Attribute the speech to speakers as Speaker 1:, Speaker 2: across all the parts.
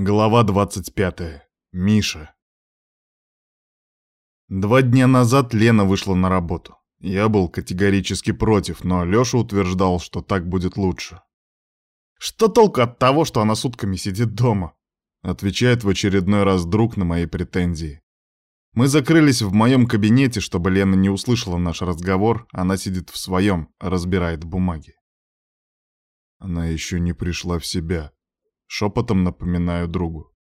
Speaker 1: Глава 25. Миша. Два дня назад Лена вышла на работу. Я был категорически против, но Лёша утверждал, что так будет лучше. «Что толку от того, что она сутками сидит дома?» Отвечает в очередной раз друг на мои претензии. Мы закрылись в моем кабинете, чтобы Лена не услышала наш разговор. Она сидит в своем, разбирает бумаги. Она еще не пришла в себя. Шепотом напоминаю другу.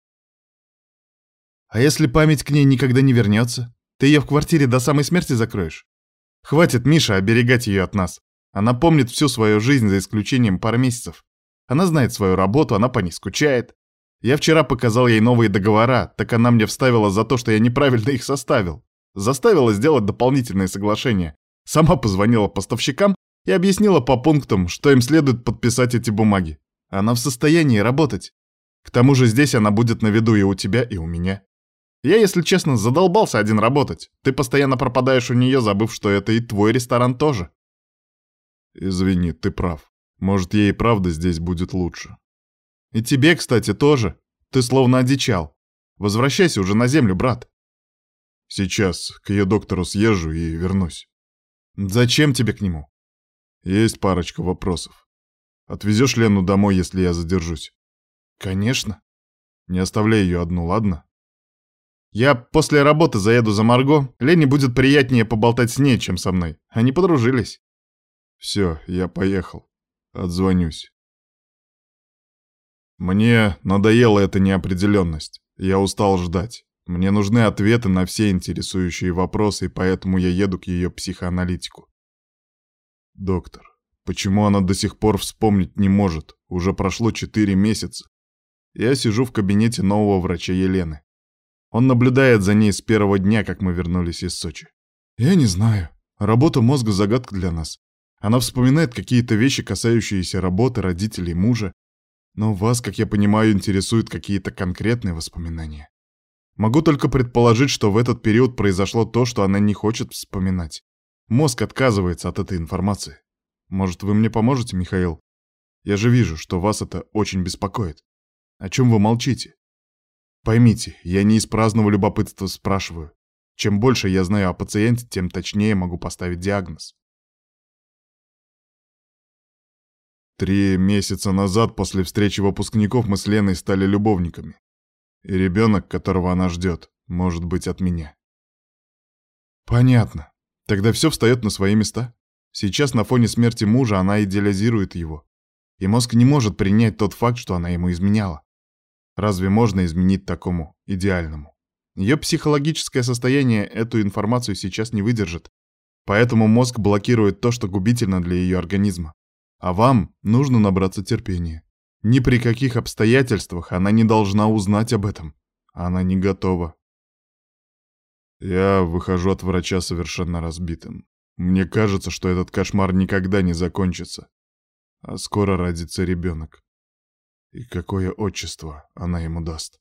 Speaker 1: «А если память к ней никогда не вернется? Ты ее в квартире до самой смерти закроешь? Хватит, Миша, оберегать ее от нас. Она помнит всю свою жизнь, за исключением пары месяцев. Она знает свою работу, она по ней скучает. Я вчера показал ей новые договора, так она мне вставила за то, что я неправильно их составил. Заставила сделать дополнительные соглашения. Сама позвонила поставщикам и объяснила по пунктам, что им следует подписать эти бумаги. Она в состоянии работать. К тому же здесь она будет на виду и у тебя, и у меня. Я, если честно, задолбался один работать. Ты постоянно пропадаешь у нее, забыв, что это и твой ресторан тоже. Извини, ты прав. Может, ей и правда здесь будет лучше. И тебе, кстати, тоже. Ты словно одичал. Возвращайся уже на землю, брат. Сейчас к ее доктору съезжу и вернусь. Зачем тебе к нему? Есть парочка вопросов. Отвезешь Лену домой, если я задержусь? Конечно. Не оставляй ее одну, ладно? Я после работы заеду за Марго. Лене будет приятнее поболтать с ней, чем со мной. Они подружились. Все, я поехал. Отзвонюсь. Мне надоела эта неопределенность. Я устал ждать. Мне нужны ответы на все интересующие вопросы, и поэтому я еду к ее психоаналитику. Доктор, Почему она до сих пор вспомнить не может? Уже прошло четыре месяца. Я сижу в кабинете нового врача Елены. Он наблюдает за ней с первого дня, как мы вернулись из Сочи. Я не знаю. Работа мозга — загадка для нас. Она вспоминает какие-то вещи, касающиеся работы, родителей, мужа. Но вас, как я понимаю, интересуют какие-то конкретные воспоминания. Могу только предположить, что в этот период произошло то, что она не хочет вспоминать. Мозг отказывается от этой информации. Может, вы мне поможете, Михаил? Я же вижу, что вас это очень беспокоит. О чем вы молчите? Поймите, я не из праздного любопытства спрашиваю. Чем больше я знаю о пациенте, тем точнее могу поставить диагноз. Три месяца назад, после встречи выпускников, мы с Леной стали любовниками. И ребенок, которого она ждет, может быть от меня. Понятно. Тогда все встает на свои места. Сейчас на фоне смерти мужа она идеализирует его. И мозг не может принять тот факт, что она ему изменяла. Разве можно изменить такому идеальному? Ее психологическое состояние эту информацию сейчас не выдержит. Поэтому мозг блокирует то, что губительно для ее организма. А вам нужно набраться терпения. Ни при каких обстоятельствах она не должна узнать об этом. Она не готова. Я выхожу от врача совершенно разбитым. Мне кажется, что этот кошмар никогда не закончится. А скоро родится ребенок. И какое отчество она ему даст.